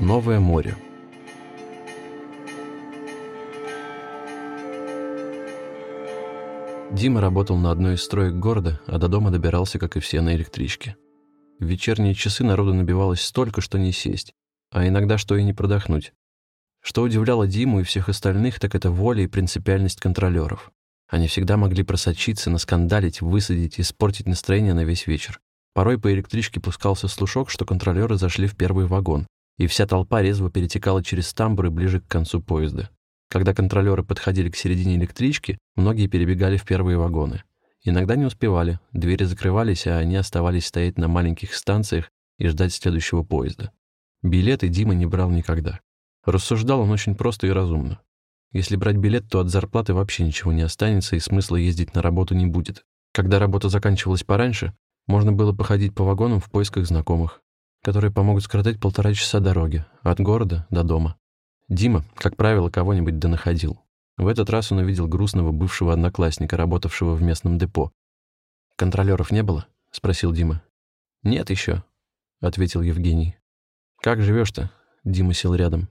Новое море. Дима работал на одной из строек города, а до дома добирался, как и все, на электричке. В вечерние часы народу набивалось столько, что не сесть, а иногда что и не продохнуть. Что удивляло Диму и всех остальных, так это воля и принципиальность контролеров. Они всегда могли просочиться, наскандалить, высадить испортить настроение на весь вечер. Порой по электричке пускался слушок, что контролеры зашли в первый вагон, и вся толпа резво перетекала через тамбуры ближе к концу поезда. Когда контролеры подходили к середине электрички, многие перебегали в первые вагоны. Иногда не успевали, двери закрывались, а они оставались стоять на маленьких станциях и ждать следующего поезда. Билеты Дима не брал никогда. Рассуждал он очень просто и разумно. Если брать билет, то от зарплаты вообще ничего не останется, и смысла ездить на работу не будет. Когда работа заканчивалась пораньше, можно было походить по вагонам в поисках знакомых, которые помогут скоротать полтора часа дороги от города до дома. Дима, как правило, кого-нибудь донаходил. В этот раз он увидел грустного бывшего одноклассника, работавшего в местном депо. «Контролеров не было?» — спросил Дима. «Нет еще», — ответил Евгений. «Как живешь-то?» — Дима сел рядом.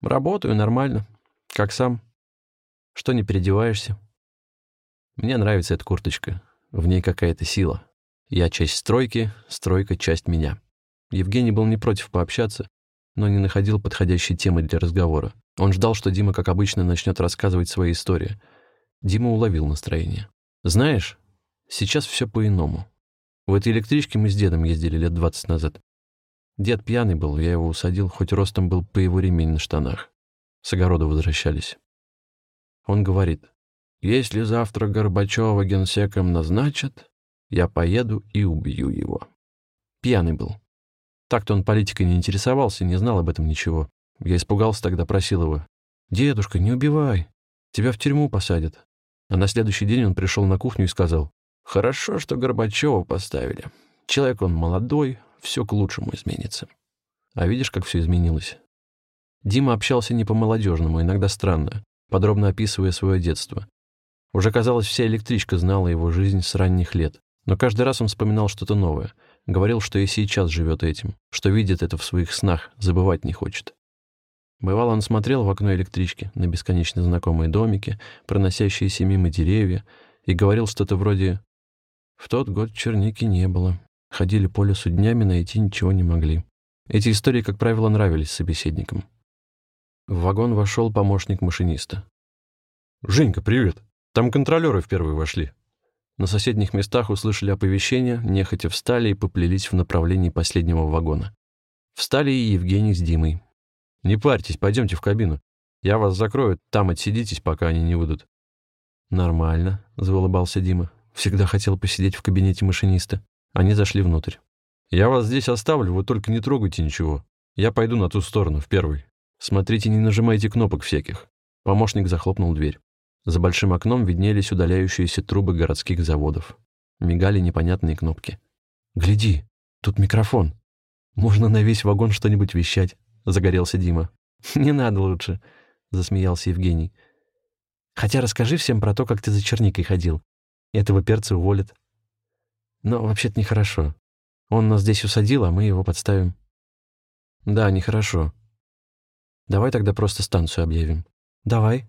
«Работаю нормально. Как сам? Что не переодеваешься? Мне нравится эта курточка. В ней какая-то сила. Я часть стройки, стройка — часть меня. Евгений был не против пообщаться, но не находил подходящей темы для разговора. Он ждал, что Дима, как обычно, начнет рассказывать свои истории. Дима уловил настроение. «Знаешь, сейчас все по-иному. В этой электричке мы с дедом ездили лет двадцать назад. Дед пьяный был, я его усадил, хоть ростом был по его ремень на штанах. С огорода возвращались. Он говорит, «Если завтра Горбачева генсеком назначат, я поеду и убью его». Пьяный был. Так-то он политикой не интересовался, не знал об этом ничего. Я испугался тогда, просил его, «Дедушка, не убивай, тебя в тюрьму посадят». А на следующий день он пришел на кухню и сказал, «Хорошо, что Горбачева поставили. Человек он молодой, все к лучшему изменится». А видишь, как все изменилось? Дима общался не по-молодежному, иногда странно, подробно описывая свое детство. Уже, казалось, вся электричка знала его жизнь с ранних лет. Но каждый раз он вспоминал что-то новое. Говорил, что и сейчас живет этим, что видит это в своих снах, забывать не хочет. Бывало, он смотрел в окно электрички на бесконечно знакомые домики, проносящиеся мимо деревья, и говорил что-то вроде «В тот год черники не было. Ходили по лесу днями, найти ничего не могли». Эти истории, как правило, нравились собеседникам. В вагон вошел помощник машиниста. «Женька, привет! Там контролеры в первый вошли». На соседних местах услышали оповещение, нехотя встали и поплелись в направлении последнего вагона. Встали и Евгений с Димой. «Не парьтесь, пойдемте в кабину. Я вас закрою, там отсидитесь, пока они не выйдут». «Нормально», — заулыбался Дима. Всегда хотел посидеть в кабинете машиниста. Они зашли внутрь. «Я вас здесь оставлю, вы только не трогайте ничего. Я пойду на ту сторону, в первый. Смотрите, не нажимайте кнопок всяких. Помощник захлопнул дверь. За большим окном виднелись удаляющиеся трубы городских заводов. Мигали непонятные кнопки. «Гляди, тут микрофон. Можно на весь вагон что-нибудь вещать», — загорелся Дима. «Не надо лучше», — засмеялся Евгений. «Хотя расскажи всем про то, как ты за черникой ходил. Этого перца уволят». «Но вообще-то нехорошо. Он нас здесь усадил, а мы его подставим». «Да, нехорошо. Давай тогда просто станцию объявим. Давай.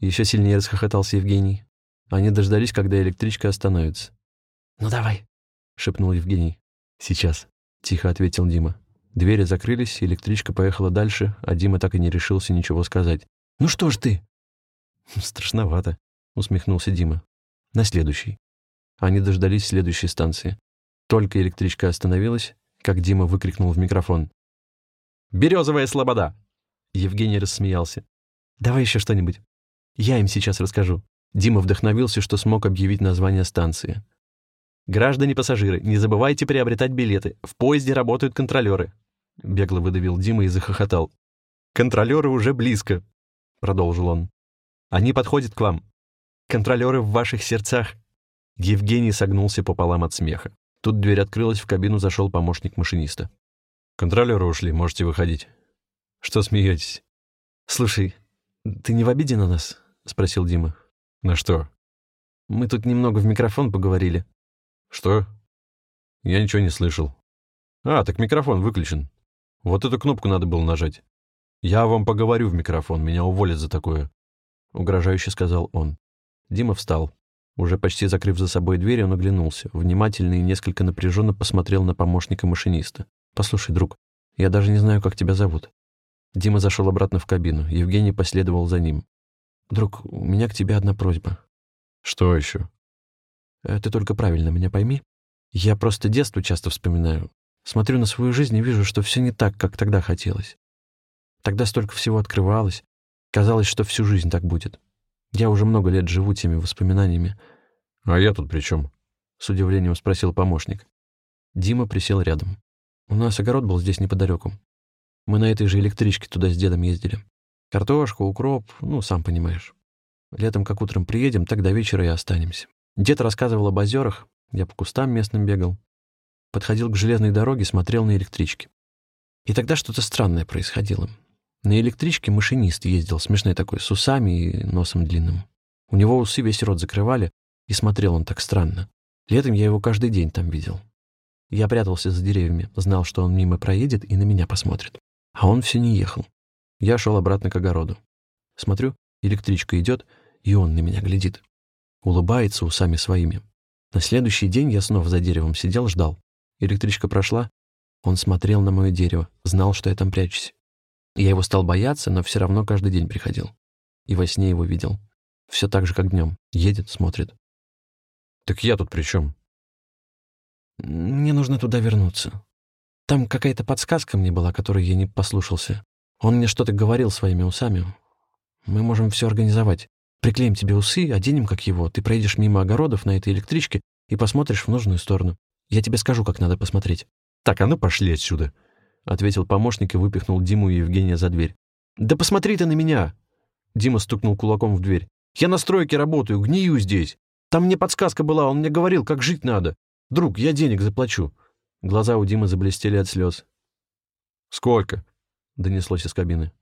Еще сильнее расхохотался Евгений. Они дождались, когда электричка остановится. Ну давай, шепнул Евгений. Сейчас, тихо ответил Дима. Двери закрылись, электричка поехала дальше, а Дима так и не решился ничего сказать. «Ну что ж ты?» «Страшновато», — усмехнулся Дима. «На следующий». Они дождались следующей станции. Только электричка остановилась, как Дима выкрикнул в микрофон. «Березовая слобода!» Евгений рассмеялся. «Давай еще что-нибудь. Я им сейчас расскажу». Дима вдохновился, что смог объявить название станции. «Граждане-пассажиры, не забывайте приобретать билеты. В поезде работают контролеры». Бегло выдавил Дима и захохотал. «Контролеры уже близко», — продолжил он. «Они подходят к вам. Контролеры в ваших сердцах». Евгений согнулся пополам от смеха. Тут дверь открылась, в кабину зашел помощник машиниста. «Контролеры ушли, можете выходить». Что смеетесь? Слушай, ты не в обиде на нас? Спросил Дима. На что? Мы тут немного в микрофон поговорили. Что? Я ничего не слышал. А, так микрофон выключен. Вот эту кнопку надо было нажать. «Я вам поговорю в микрофон, меня уволят за такое», — угрожающе сказал он. Дима встал. Уже почти закрыв за собой дверь, он оглянулся, внимательно и несколько напряженно посмотрел на помощника машиниста. «Послушай, друг, я даже не знаю, как тебя зовут». Дима зашел обратно в кабину. Евгений последовал за ним. «Друг, у меня к тебе одна просьба». «Что еще?» «Э, «Ты только правильно меня пойми. Я просто детство часто вспоминаю. Смотрю на свою жизнь и вижу, что все не так, как тогда хотелось. Тогда столько всего открывалось. Казалось, что всю жизнь так будет. Я уже много лет живу теми воспоминаниями. «А я тут при чем? С удивлением спросил помощник. Дима присел рядом. У нас огород был здесь неподалеку. Мы на этой же электричке туда с дедом ездили. Картошку, укроп, ну, сам понимаешь. Летом, как утром приедем, так до вечера и останемся. Дед рассказывал об озерах, я по кустам местным бегал. Подходил к железной дороге, смотрел на электрички. И тогда что-то странное происходило. На электричке машинист ездил, смешной такой, с усами и носом длинным. У него усы весь рот закрывали, и смотрел он так странно. Летом я его каждый день там видел. Я прятался за деревьями, знал, что он мимо проедет и на меня посмотрит. А он все не ехал. Я шел обратно к огороду. Смотрю, электричка идет, и он на меня глядит. Улыбается усами своими. На следующий день я снова за деревом сидел, ждал. Электричка прошла, он смотрел на мое дерево, знал, что я там прячусь. Я его стал бояться, но все равно каждый день приходил. И во сне его видел. Все так же, как днем. Едет, смотрит. «Так я тут при чем? «Мне нужно туда вернуться. Там какая-то подсказка мне была, которой я не послушался. Он мне что-то говорил своими усами. Мы можем все организовать. Приклеим тебе усы, оденем как его. Ты проедешь мимо огородов на этой электричке и посмотришь в нужную сторону. Я тебе скажу, как надо посмотреть». «Так, а ну пошли отсюда!» ответил помощник и выпихнул Диму и Евгения за дверь. «Да посмотри ты на меня!» Дима стукнул кулаком в дверь. «Я на стройке работаю, гнию здесь. Там мне подсказка была, он мне говорил, как жить надо. Друг, я денег заплачу». Глаза у Димы заблестели от слез. «Сколько?» — донеслось из кабины.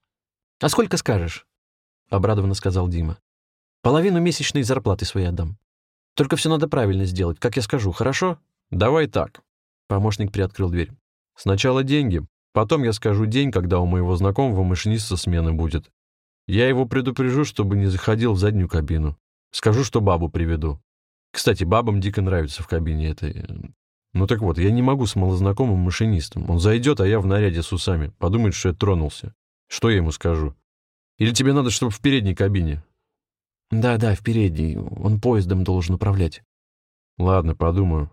«А сколько скажешь?» — обрадованно сказал Дима. «Половину месячной зарплаты своей отдам. Только все надо правильно сделать, как я скажу, хорошо?» «Давай так». Помощник приоткрыл дверь. «Сначала деньги, Потом я скажу день, когда у моего знакомого машиниста смена будет. Я его предупрежу, чтобы не заходил в заднюю кабину. Скажу, что бабу приведу. Кстати, бабам дико нравится в кабине это. Ну так вот, я не могу с малознакомым машинистом. Он зайдет, а я в наряде с усами. Подумает, что я тронулся. Что я ему скажу? Или тебе надо, чтобы в передней кабине? Да-да, в передней. Он поездом должен управлять. Ладно, подумаю.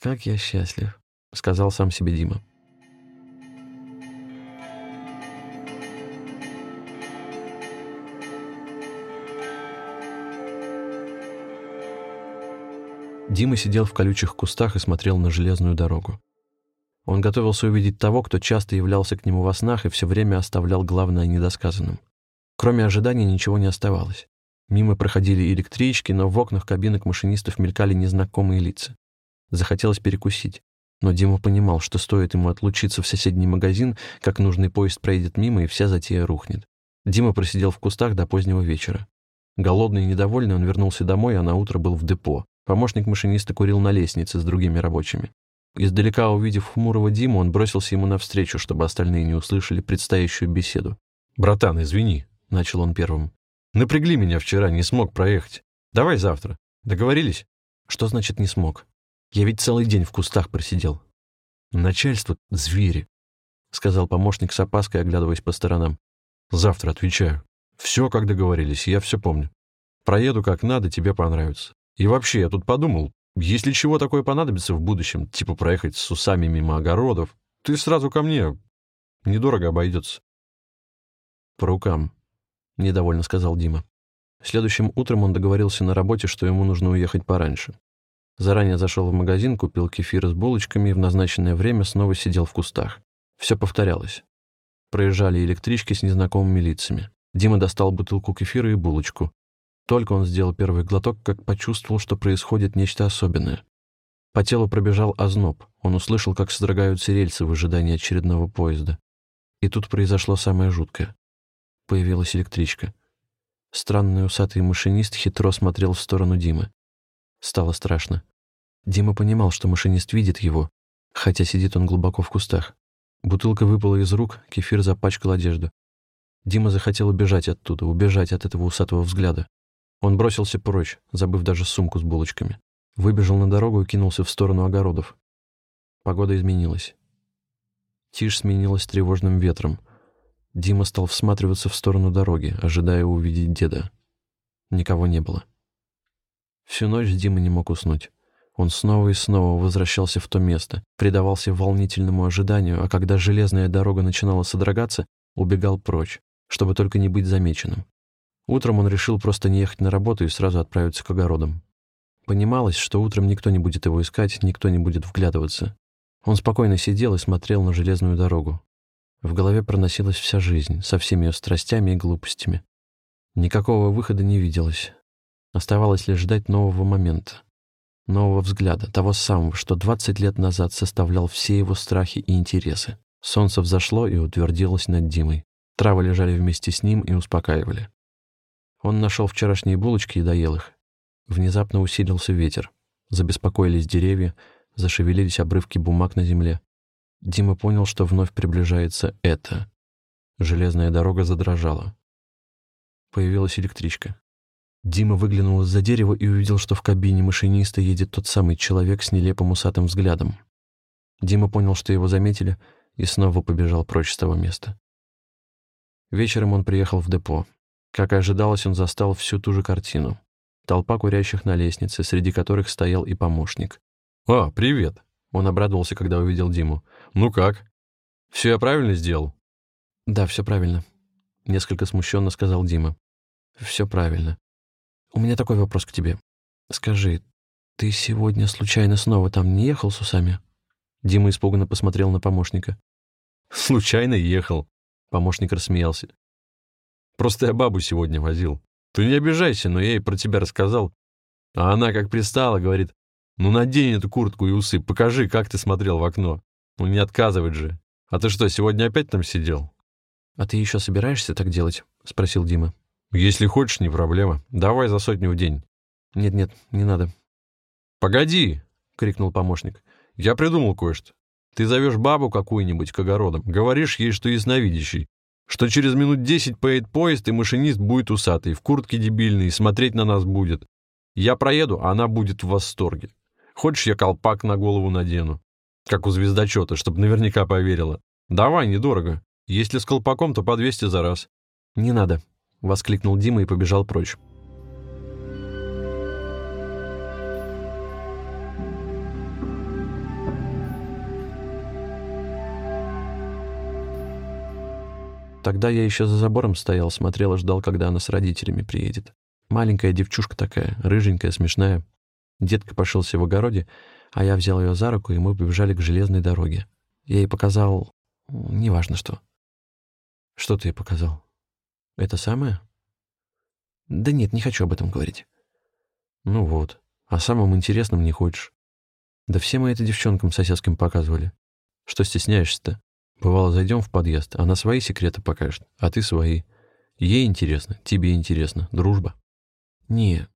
Как я счастлив, сказал сам себе Дима. Дима сидел в колючих кустах и смотрел на железную дорогу. Он готовился увидеть того, кто часто являлся к нему во снах и все время оставлял главное недосказанным. Кроме ожидания ничего не оставалось. Мимо проходили электрички, но в окнах кабинок машинистов мелькали незнакомые лица. Захотелось перекусить. Но Дима понимал, что стоит ему отлучиться в соседний магазин, как нужный поезд проедет мимо, и вся затея рухнет. Дима просидел в кустах до позднего вечера. Голодный и недовольный он вернулся домой, а на утро был в депо. Помощник машиниста курил на лестнице с другими рабочими. Издалека увидев хмурого Диму, он бросился ему навстречу, чтобы остальные не услышали предстоящую беседу. «Братан, извини», — начал он первым. «Напрягли меня вчера, не смог проехать. Давай завтра. Договорились?» «Что значит «не смог»? Я ведь целый день в кустах просидел». «Начальство — звери», — сказал помощник с опаской, оглядываясь по сторонам. «Завтра отвечаю. Все, как договорились, я все помню. Проеду как надо, тебе понравится. И вообще, я тут подумал, если чего такое понадобится в будущем, типа проехать с усами мимо огородов, ты сразу ко мне. Недорого обойдется. По рукам, — недовольно сказал Дима. Следующим утром он договорился на работе, что ему нужно уехать пораньше. Заранее зашел в магазин, купил кефир с булочками и в назначенное время снова сидел в кустах. Все повторялось. Проезжали электрички с незнакомыми лицами. Дима достал бутылку кефира и булочку. Только он сделал первый глоток, как почувствовал, что происходит нечто особенное. По телу пробежал озноб. Он услышал, как содрогаются рельсы в ожидании очередного поезда. И тут произошло самое жуткое. Появилась электричка. Странный усатый машинист хитро смотрел в сторону Димы. Стало страшно. Дима понимал, что машинист видит его, хотя сидит он глубоко в кустах. Бутылка выпала из рук, кефир запачкал одежду. Дима захотел убежать оттуда, убежать от этого усатого взгляда. Он бросился прочь, забыв даже сумку с булочками. Выбежал на дорогу и кинулся в сторону огородов. Погода изменилась. Тишь сменилась тревожным ветром. Дима стал всматриваться в сторону дороги, ожидая увидеть деда. Никого не было. Всю ночь Дима не мог уснуть. Он снова и снова возвращался в то место, предавался волнительному ожиданию, а когда железная дорога начинала содрогаться, убегал прочь, чтобы только не быть замеченным. Утром он решил просто не ехать на работу и сразу отправиться к огородам. Понималось, что утром никто не будет его искать, никто не будет вглядываться. Он спокойно сидел и смотрел на железную дорогу. В голове проносилась вся жизнь, со всеми ее страстями и глупостями. Никакого выхода не виделось. Оставалось лишь ждать нового момента, нового взгляда, того самого, что 20 лет назад составлял все его страхи и интересы. Солнце взошло и утвердилось над Димой. Травы лежали вместе с ним и успокаивали. Он нашел вчерашние булочки и доел их. Внезапно усилился ветер. Забеспокоились деревья, зашевелились обрывки бумаг на земле. Дима понял, что вновь приближается это. Железная дорога задрожала. Появилась электричка. Дима выглянул из-за дерева и увидел, что в кабине машиниста едет тот самый человек с нелепым усатым взглядом. Дима понял, что его заметили, и снова побежал прочь с того места. Вечером он приехал в депо. Как и ожидалось, он застал всю ту же картину. Толпа курящих на лестнице, среди которых стоял и помощник. «А, привет!» Он обрадовался, когда увидел Диму. «Ну как? Все я правильно сделал?» «Да, все правильно», — несколько смущенно сказал Дима. «Все правильно. У меня такой вопрос к тебе. Скажи, ты сегодня случайно снова там не ехал с усами?» Дима испуганно посмотрел на помощника. «Случайно ехал», — помощник рассмеялся. «Просто я бабу сегодня возил. Ты не обижайся, но я ей про тебя рассказал. А она как пристала, говорит, ну надень эту куртку и усы, покажи, как ты смотрел в окно. Ну не отказывать же. А ты что, сегодня опять там сидел? А ты еще собираешься так делать? Спросил Дима. Если хочешь, не проблема. Давай за сотню в день. Нет-нет, не надо. Погоди, крикнул помощник. Я придумал кое-что. Ты зовешь бабу какую-нибудь к огородам, говоришь ей, что ясновидящий, что через минут десять поедет поезд, и машинист будет усатый, в куртке дебильный, смотреть на нас будет. Я проеду, а она будет в восторге. Хочешь, я колпак на голову надену? Как у звездочета, чтобы наверняка поверила. Давай, недорого. Если с колпаком, то по 200 за раз. Не надо, — воскликнул Дима и побежал прочь. Тогда я еще за забором стоял, смотрел и ждал, когда она с родителями приедет. Маленькая девчушка такая, рыженькая, смешная. Детка пошелся в огороде, а я взял ее за руку, и мы побежали к железной дороге. Я ей показал... неважно что. Что ты ей показал? Это самое? Да нет, не хочу об этом говорить. Ну вот. О самом интересном не хочешь. Да все мы это девчонкам соседским показывали. Что стесняешься-то? Бывало, зайдем в подъезд, она свои секреты покажет, а ты свои. Ей интересно, тебе интересно, дружба. Не,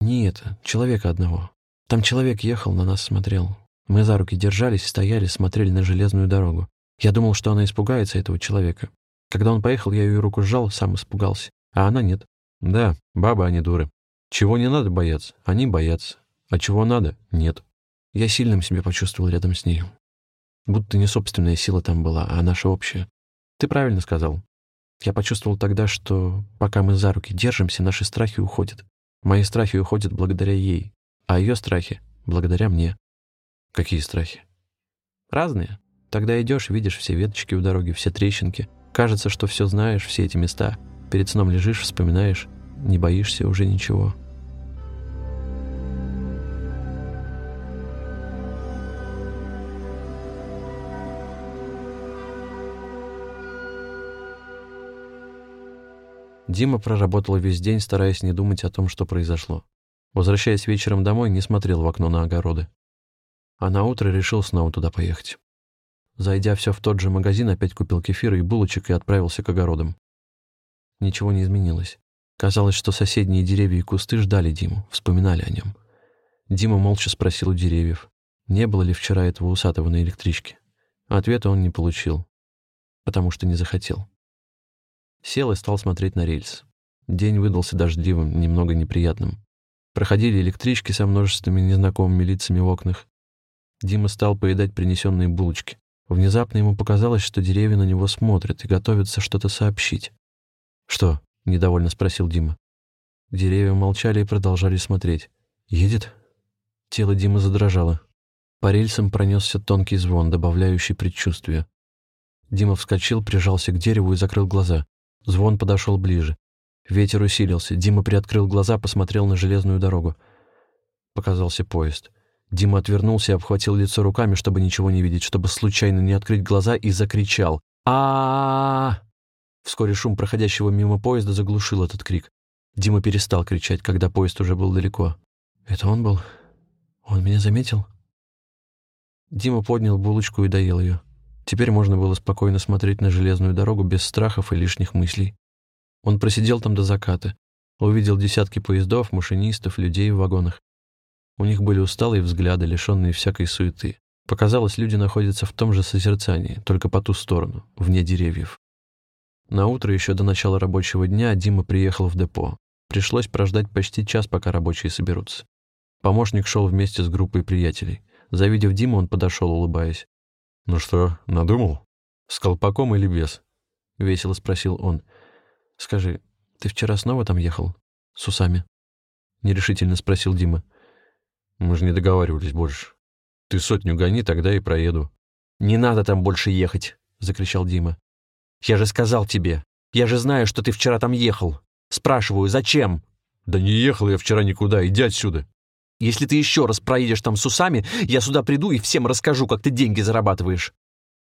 не это, человека одного. Там человек ехал, на нас смотрел. Мы за руки держались, стояли, смотрели на железную дорогу. Я думал, что она испугается этого человека. Когда он поехал, я ее руку сжал, сам испугался. А она нет. Да, бабы, они дуры. Чего не надо бояться, они боятся. А чего надо, нет. Я сильным себя почувствовал рядом с ней. Будто не собственная сила там была, а наша общая. Ты правильно сказал. Я почувствовал тогда, что пока мы за руки держимся, наши страхи уходят. Мои страхи уходят благодаря ей, а ее страхи — благодаря мне. Какие страхи? Разные. Тогда идешь, видишь все веточки у дороги, все трещинки. Кажется, что все знаешь, все эти места. Перед сном лежишь, вспоминаешь, не боишься уже ничего. Дима проработал весь день, стараясь не думать о том, что произошло. Возвращаясь вечером домой, не смотрел в окно на огороды. А на утро решил снова туда поехать. Зайдя все в тот же магазин, опять купил кефир и булочек и отправился к огородам. Ничего не изменилось. Казалось, что соседние деревья и кусты ждали Диму, вспоминали о нем. Дима молча спросил у деревьев, не было ли вчера этого усатого на электричке. Ответа он не получил, потому что не захотел. Сел и стал смотреть на рельс. День выдался дождливым, немного неприятным. Проходили электрички со множественными незнакомыми лицами в окнах. Дима стал поедать принесенные булочки. Внезапно ему показалось, что деревья на него смотрят и готовятся что-то сообщить. «Что?» — недовольно спросил Дима. Деревья молчали и продолжали смотреть. «Едет?» Тело Димы задрожало. По рельсам пронесся тонкий звон, добавляющий предчувствие. Дима вскочил, прижался к дереву и закрыл глаза. Звон подошел ближе. Ветер усилился. Дима приоткрыл глаза, посмотрел на железную дорогу. Показался поезд. Дима отвернулся и обхватил лицо руками, чтобы ничего не видеть, чтобы случайно не открыть глаза, и закричал. а а Вскоре шум проходящего мимо поезда заглушил этот крик. Дима перестал кричать, когда поезд уже был далеко. «Это он был? Он меня заметил?» Дима поднял булочку и доел ее. Теперь можно было спокойно смотреть на железную дорогу без страхов и лишних мыслей. Он просидел там до заката, увидел десятки поездов, машинистов, людей в вагонах. У них были усталые взгляды, лишенные всякой суеты. Показалось, люди находятся в том же созерцании, только по ту сторону, вне деревьев. На утро еще до начала рабочего дня Дима приехал в депо. Пришлось прождать почти час, пока рабочие соберутся. Помощник шел вместе с группой приятелей. Завидев Диму, он подошел, улыбаясь. «Ну что, надумал? С колпаком или без?» — весело спросил он. «Скажи, ты вчера снова там ехал? С усами?» — нерешительно спросил Дима. «Мы же не договаривались больше. Ты сотню гони, тогда и проеду». «Не надо там больше ехать!» — закричал Дима. «Я же сказал тебе! Я же знаю, что ты вчера там ехал! Спрашиваю, зачем?» «Да не ехал я вчера никуда, иди отсюда!» Если ты еще раз проедешь там с усами, я сюда приду и всем расскажу, как ты деньги зарабатываешь».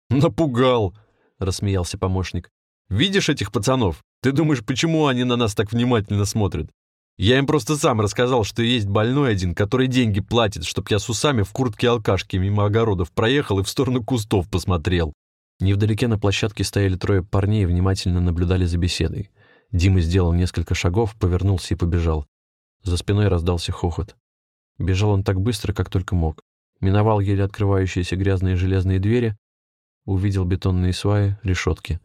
«Напугал», — рассмеялся помощник. «Видишь этих пацанов? Ты думаешь, почему они на нас так внимательно смотрят? Я им просто сам рассказал, что есть больной один, который деньги платит, чтоб я с усами в куртке алкашки мимо огородов проехал и в сторону кустов посмотрел». Невдалеке на площадке стояли трое парней и внимательно наблюдали за беседой. Дима сделал несколько шагов, повернулся и побежал. За спиной раздался хохот. Бежал он так быстро, как только мог. Миновал еле открывающиеся грязные железные двери, увидел бетонные сваи, решетки.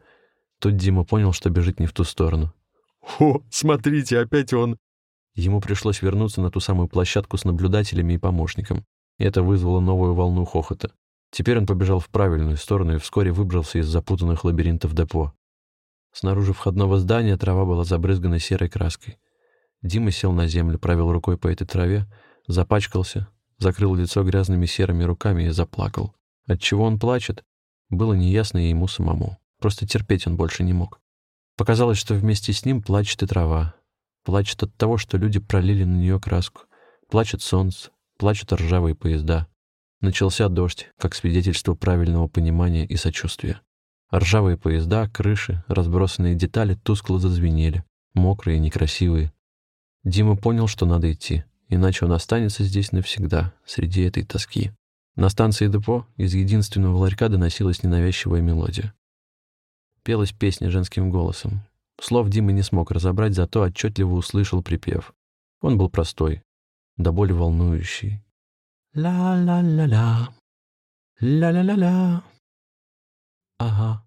Тут Дима понял, что бежит не в ту сторону. «О, смотрите, опять он!» Ему пришлось вернуться на ту самую площадку с наблюдателями и помощником. Это вызвало новую волну хохота. Теперь он побежал в правильную сторону и вскоре выбрался из запутанных лабиринтов депо. Снаружи входного здания трава была забрызгана серой краской. Дима сел на землю, провел рукой по этой траве, запачкался, закрыл лицо грязными серыми руками и заплакал. Отчего он плачет, было неясно и ему самому. Просто терпеть он больше не мог. Показалось, что вместе с ним плачет и трава. Плачет от того, что люди пролили на нее краску. Плачет солнце, плачут ржавые поезда. Начался дождь, как свидетельство правильного понимания и сочувствия. Ржавые поезда, крыши, разбросанные детали тускло зазвенели, мокрые некрасивые. Дима понял, что надо идти иначе он останется здесь навсегда, среди этой тоски. На станции депо из единственного ларька доносилась ненавязчивая мелодия. Пелась песня женским голосом. Слов Дима не смог разобрать, зато отчетливо услышал припев. Он был простой, до боли волнующий. «Ла-ла-ла-ла, ла-ла-ла-ла, ага,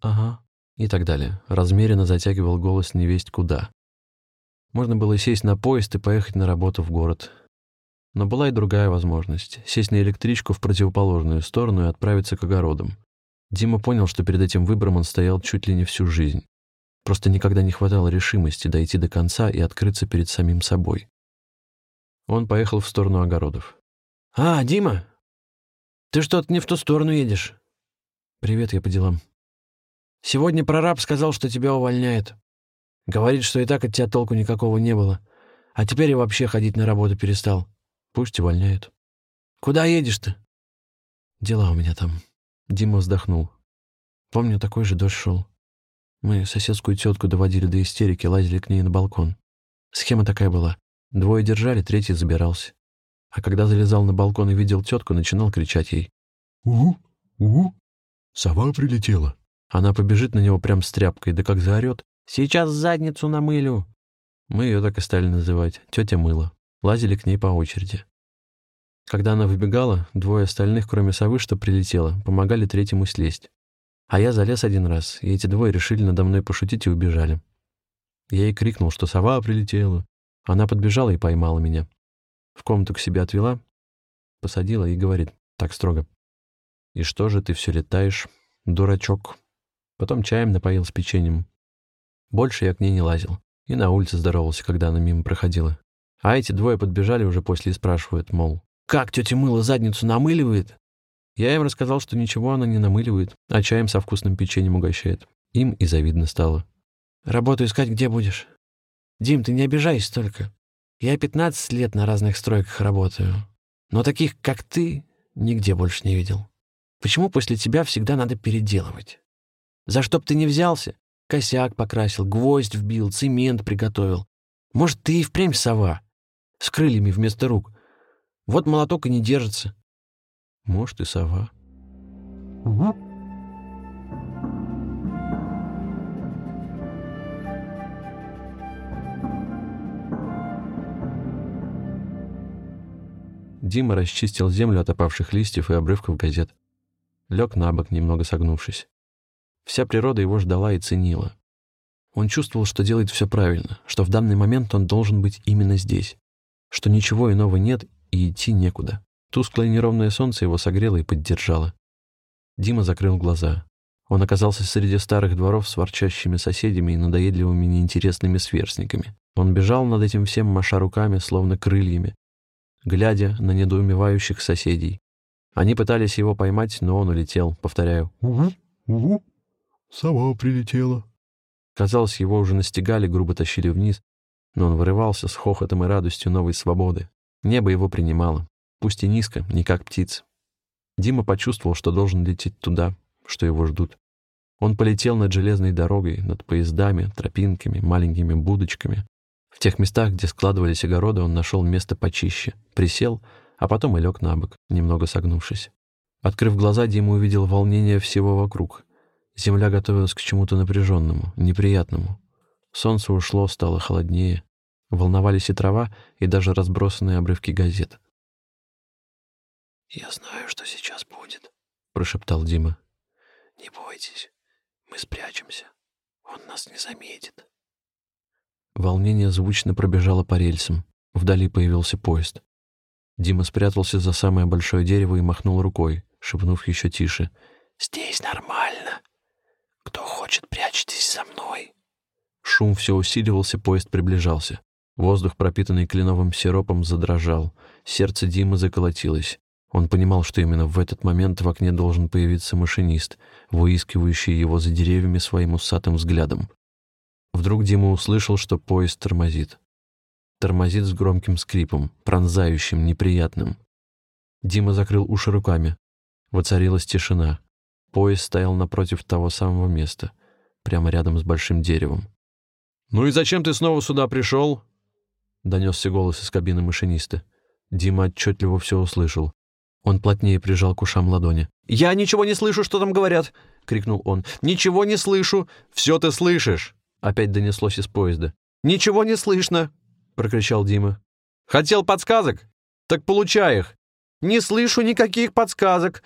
ага» и так далее. Размеренно затягивал голос невесть куда. Можно было сесть на поезд и поехать на работу в город. Но была и другая возможность — сесть на электричку в противоположную сторону и отправиться к огородам. Дима понял, что перед этим выбором он стоял чуть ли не всю жизнь. Просто никогда не хватало решимости дойти до конца и открыться перед самим собой. Он поехал в сторону огородов. «А, Дима, ты что-то не в ту сторону едешь». «Привет, я по делам». «Сегодня прораб сказал, что тебя увольняет. Говорит, что и так от тебя толку никакого не было. А теперь и вообще ходить на работу перестал. Пусть увольняют. Куда едешь ты? Дела у меня там. Дима вздохнул. Помню, такой же дождь шел. Мы соседскую тетку доводили до истерики, лазили к ней на балкон. Схема такая была. Двое держали, третий забирался. А когда залезал на балкон и видел тетку, начинал кричать ей. «Угу, угу, сова прилетела». Она побежит на него прям с тряпкой, да как заорет. Сейчас задницу намылю. Мы ее так и стали называть. Тетя мыла. Лазили к ней по очереди. Когда она выбегала, двое остальных, кроме совы, что прилетело, помогали третьему слезть. А я залез один раз, и эти двое решили надо мной пошутить и убежали. Я ей крикнул, что сова прилетела. Она подбежала и поймала меня. В комнату к себе отвела, посадила и говорит так строго. «И что же ты все летаешь, дурачок?» Потом чаем напоил с печеньем. Больше я к ней не лазил. И на улице здоровался, когда она мимо проходила. А эти двое подбежали уже после и спрашивают, мол, «Как тетя Мыла задницу намыливает?» Я им рассказал, что ничего она не намыливает, а чаем со вкусным печеньем угощает. Им и завидно стало. «Работу искать где будешь?» «Дим, ты не обижайся только. Я 15 лет на разных стройках работаю. Но таких, как ты, нигде больше не видел. Почему после тебя всегда надо переделывать? За что б ты не взялся? Косяк покрасил, гвоздь вбил, цемент приготовил. Может, ты и впрямь сова? С крыльями вместо рук. Вот молоток и не держится. Может, и сова. Угу. Дима расчистил землю от опавших листьев и обрывков газет. Лег на бок, немного согнувшись. Вся природа его ждала и ценила. Он чувствовал, что делает все правильно, что в данный момент он должен быть именно здесь, что ничего иного нет и идти некуда. Тусклое неровное солнце его согрело и поддержало. Дима закрыл глаза. Он оказался среди старых дворов с ворчащими соседями и надоедливыми неинтересными сверстниками. Он бежал над этим всем, маша руками, словно крыльями, глядя на недоумевающих соседей. Они пытались его поймать, но он улетел, повторяю «Угу, угу». Сова прилетела. Казалось, его уже настигали, грубо тащили вниз, но он вырывался с хохотом и радостью новой свободы. Небо его принимало, пусть и низко, не как птиц. Дима почувствовал, что должен лететь туда, что его ждут. Он полетел над железной дорогой, над поездами, тропинками, маленькими будочками. В тех местах, где складывались огороды, он нашел место почище, присел, а потом и лег на бок, немного согнувшись. Открыв глаза, Дима увидел волнение всего вокруг. Земля готовилась к чему-то напряженному, неприятному. Солнце ушло, стало холоднее. Волновались и трава, и даже разбросанные обрывки газет. «Я знаю, что сейчас будет», — прошептал Дима. «Не бойтесь, мы спрячемся. Он нас не заметит». Волнение звучно пробежало по рельсам. Вдали появился поезд. Дима спрятался за самое большое дерево и махнул рукой, шепнув еще тише. «Здесь нормально. Кто хочет, прячьтесь за мной». Шум все усиливался, поезд приближался. Воздух, пропитанный кленовым сиропом, задрожал. Сердце Димы заколотилось. Он понимал, что именно в этот момент в окне должен появиться машинист, выискивающий его за деревьями своим усатым взглядом. Вдруг Дима услышал, что поезд тормозит. Тормозит с громким скрипом, пронзающим, неприятным. Дима закрыл уши руками. Воцарилась тишина. Поезд стоял напротив того самого места, прямо рядом с большим деревом. «Ну и зачем ты снова сюда пришел?» — донесся голос из кабины машиниста. Дима отчетливо все услышал. Он плотнее прижал к ушам ладони. «Я ничего не слышу, что там говорят!» — крикнул он. «Ничего не слышу! Все ты слышишь!» Опять донеслось из поезда. «Ничего не слышно!» — прокричал Дима. «Хотел подсказок? Так получай их! Не слышу никаких подсказок!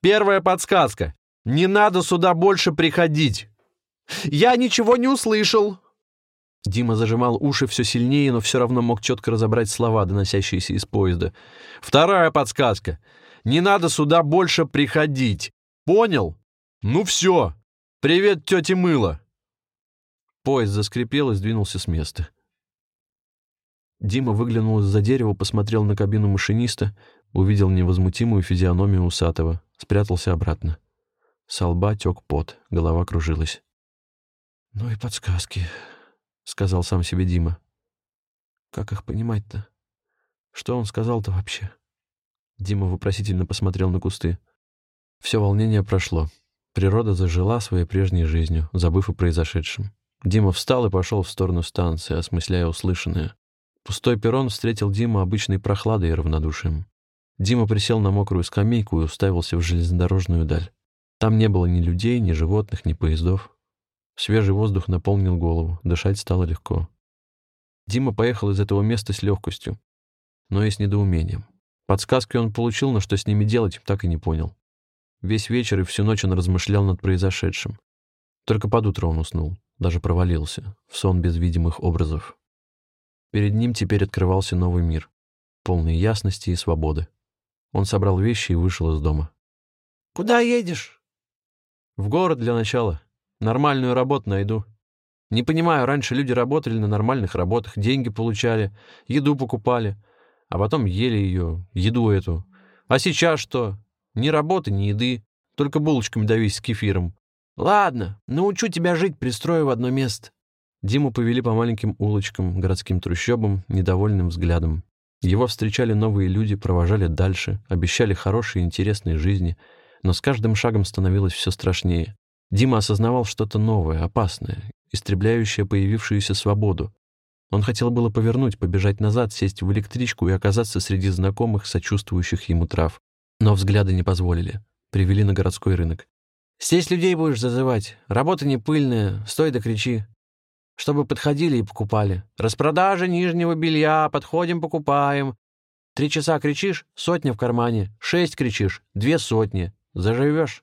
Первая подсказка. Не надо сюда больше приходить. Я ничего не услышал. Дима зажимал уши все сильнее, но все равно мог четко разобрать слова, доносящиеся из поезда. Вторая подсказка. Не надо сюда больше приходить. Понял? Ну все. Привет, тетя Мыло. Поезд заскрипел и сдвинулся с места. Дима выглянул из-за дерева, посмотрел на кабину машиниста, увидел невозмутимую физиономию усатого, спрятался обратно. Со лба тек пот, голова кружилась. «Ну и подсказки», — сказал сам себе Дима. «Как их понимать-то? Что он сказал-то вообще?» Дима вопросительно посмотрел на кусты. Все волнение прошло. Природа зажила своей прежней жизнью, забыв о произошедшем. Дима встал и пошел в сторону станции, осмысляя услышанное. Пустой перрон встретил Диму обычной прохладой и равнодушием. Дима присел на мокрую скамейку и уставился в железнодорожную даль. Там не было ни людей, ни животных, ни поездов. Свежий воздух наполнил голову, дышать стало легко. Дима поехал из этого места с легкостью, но и с недоумением. Подсказки он получил, но что с ними делать, так и не понял. Весь вечер и всю ночь он размышлял над произошедшим. Только под утро он уснул, даже провалился, в сон без видимых образов. Перед ним теперь открывался новый мир, полный ясности и свободы. Он собрал вещи и вышел из дома. «Куда едешь?» «В город для начала. Нормальную работу найду. Не понимаю, раньше люди работали на нормальных работах, деньги получали, еду покупали, а потом ели ее, еду эту. А сейчас что? Ни работы, ни еды, только булочками давись с кефиром. Ладно, научу тебя жить, пристрою в одно место. Диму повели по маленьким улочкам, городским трущобам, недовольным взглядом. Его встречали новые люди, провожали дальше, обещали хорошие и интересные жизни, но с каждым шагом становилось все страшнее. Дима осознавал что-то новое, опасное, истребляющее появившуюся свободу. Он хотел было повернуть, побежать назад, сесть в электричку и оказаться среди знакомых, сочувствующих ему трав. Но взгляды не позволили. Привели на городской рынок. «Здесь людей будешь зазывать. Работа не пыльная. Стой да кричи. Чтобы подходили и покупали. Распродажа нижнего белья. Подходим, покупаем. Три часа кричишь — сотня в кармане. Шесть кричишь — две сотни. Заживешь?»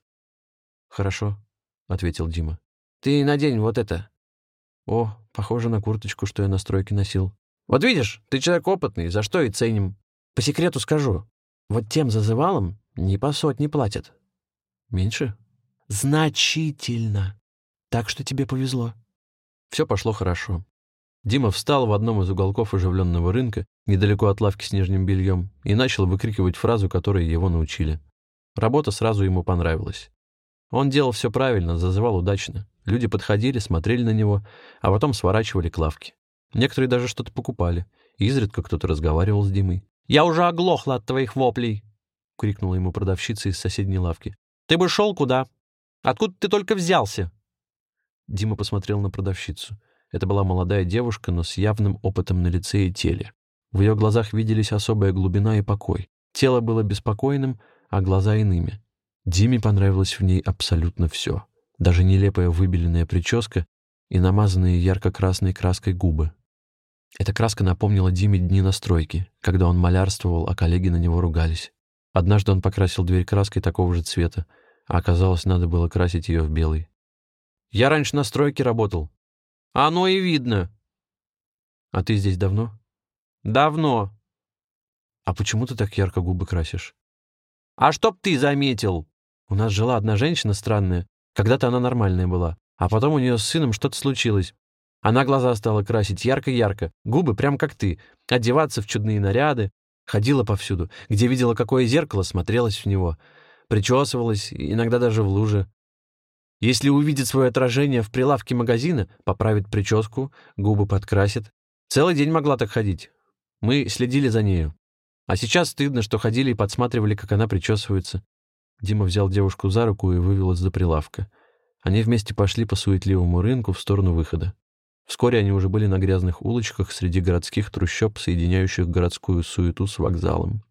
«Хорошо», — ответил Дима. «Ты надень вот это». «О, похоже на курточку, что я на стройке носил». «Вот видишь, ты человек опытный, за что и ценим. По секрету скажу. Вот тем зазывалам не по сотне платят». «Меньше?» «Значительно. Так что тебе повезло». Все пошло хорошо. Дима встал в одном из уголков оживленного рынка, недалеко от лавки с нижним бельем, и начал выкрикивать фразу, которой его научили. Работа сразу ему понравилась. Он делал все правильно, зазывал удачно. Люди подходили, смотрели на него, а потом сворачивали к лавке. Некоторые даже что-то покупали. Изредка кто-то разговаривал с Димой. «Я уже оглохла от твоих воплей!» — крикнула ему продавщица из соседней лавки. «Ты бы шел куда? Откуда ты только взялся?» Дима посмотрел на продавщицу. Это была молодая девушка, но с явным опытом на лице и теле. В ее глазах виделись особая глубина и покой. Тело было беспокойным, а глаза иными. Диме понравилось в ней абсолютно все. Даже нелепая выбеленная прическа и намазанные ярко-красной краской губы. Эта краска напомнила Диме дни настройки, когда он малярствовал, а коллеги на него ругались. Однажды он покрасил дверь краской такого же цвета, а оказалось, надо было красить ее в белый. «Я раньше на стройке работал». «Оно и видно». «А ты здесь давно?» «Давно». «А почему ты так ярко губы красишь?» «А чтоб ты заметил!» У нас жила одна женщина странная. Когда-то она нормальная была. А потом у нее с сыном что-то случилось. Она глаза стала красить ярко-ярко, губы прям как ты, одеваться в чудные наряды. Ходила повсюду. Где видела какое зеркало, смотрелась в него. Причесывалась, иногда даже в луже. Если увидит свое отражение в прилавке магазина, поправит прическу, губы подкрасит. Целый день могла так ходить. Мы следили за нею. А сейчас стыдно, что ходили и подсматривали, как она причесывается. Дима взял девушку за руку и вывел из-за прилавка. Они вместе пошли по суетливому рынку в сторону выхода. Вскоре они уже были на грязных улочках среди городских трущоб, соединяющих городскую суету с вокзалом.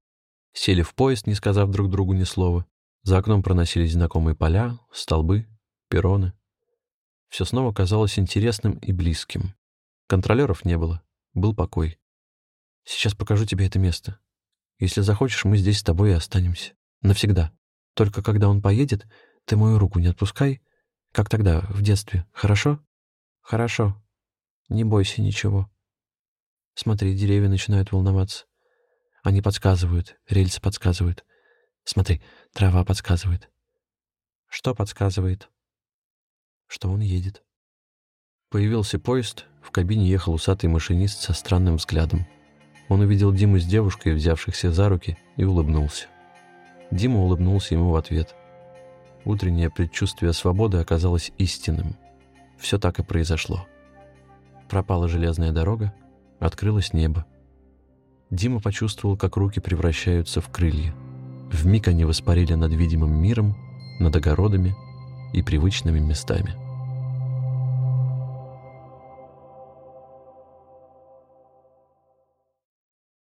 Сели в поезд, не сказав друг другу ни слова. За окном проносились знакомые поля, столбы, перроны. Все снова казалось интересным и близким. Контролеров не было, был покой. «Сейчас покажу тебе это место. Если захочешь, мы здесь с тобой и останемся. Навсегда. Только когда он поедет, ты мою руку не отпускай, как тогда, в детстве, хорошо? Хорошо. Не бойся ничего. Смотри, деревья начинают волноваться. Они подсказывают, рельсы подсказывают. Смотри, трава подсказывает. Что подсказывает? Что он едет. Появился поезд, в кабине ехал усатый машинист со странным взглядом. Он увидел Диму с девушкой, взявшихся за руки, и улыбнулся. Дима улыбнулся ему в ответ. Утреннее предчувствие свободы оказалось истинным. Все так и произошло. Пропала железная дорога, открылось небо. Дима почувствовал, как руки превращаются в крылья. Вмиг они воспарили над видимым миром, над огородами и привычными местами.